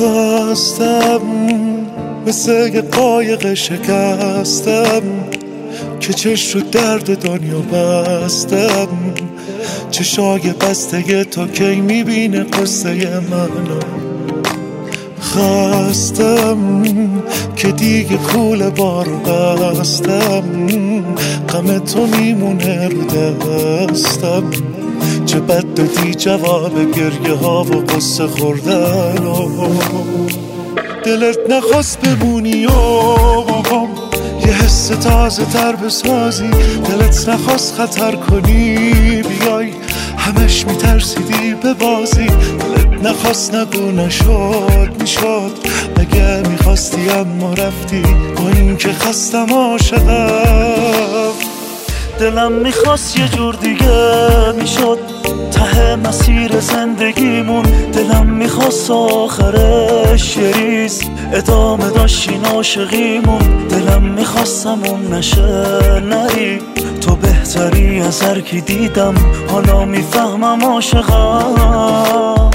خواستم مثل یه قایق شکستم که چش رو درد دنیا بستم. چشای بسته تا کی می‌بینه قصه منو؟ خواستم که دیگه کول بارو بستم. غم تو میمونه رو دستم. چه بد دادی جواب گریه ها و قصه خوردن و دلت نخواست بمونی و یه حس تازه تر بسازی. دلت نخواست خطر کنی بیای همش میترسیدی به بازی. دلت نخواست نگو نشد می‌شد. اگه می‌خواستی اما رفتی با این که خستم عاشقم. دلم می‌خواست یه جور دیگه می‌شد. ته مسیر زندگیمون دلم می‌خواست آخرش ریز ادامه داشتین عاشقیمون دلم می‌خواستم اون نشه نری. تو بهتری از هر کی دیدم حالا می‌فهمم عاشقم.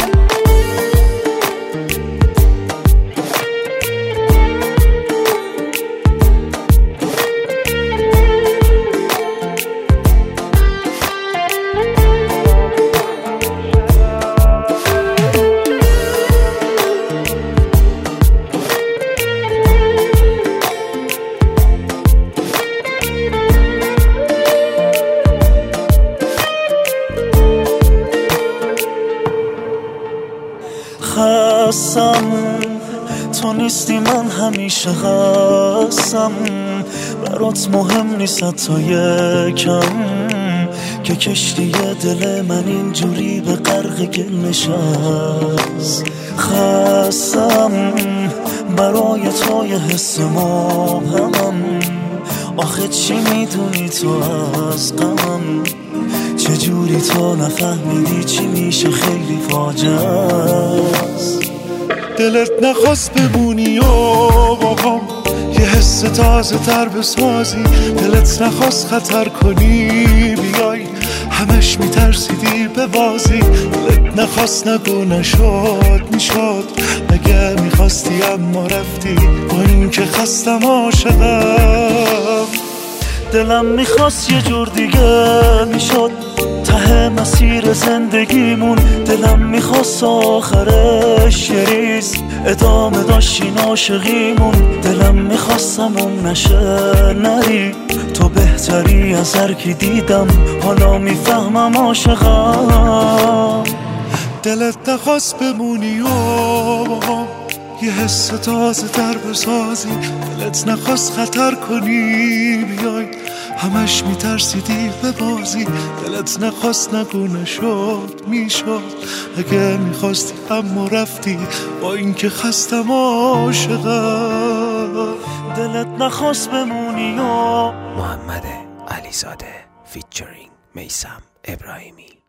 خستم تو نیستی من همیشه خستم برات مهم نیست تا یکم. که کشتی دل من اینجوری به غرق گل نشست. خستم برای تو یه حس مبهمم آخه چی می‌دونی تو از غمم؟ چجوری تو نفهمیدی چی میشه؟ خیلی فاجعه دلت نخواست بمونی و بابام یه حس تازه تر بسازی. دلت نخواست خطر کنی بیای. همش میترسیدی به بازی دلت نخواست نگو نشد می‌شد. اگه می‌خواستی اما رفتی. با این که خستم عاشقم. دلم می‌خواست یه جور دیگه می‌شد. ته مسیر زندگیمون دلم می‌خواست آخرش یه ریز. ادامه داشتین عاشقیمون. دلم می‌خواستم اون نشه نری. تو بهتری از هر کی دیدم. حالا می‌فهمم عاشقم. دلت نخواست بمونی و یه حس تازه تر بسازی. دلت نخواست خطر کنی بیای. همش میترسیدی به بازی. دلت نخواست نگو نشد می‌شد. اگه می‌خواستی اما رفتی با اینکه خستم عاشقم. دلت نخواست بمونی و محمد علیزاده فیچرینگ میسم ابراهیمی.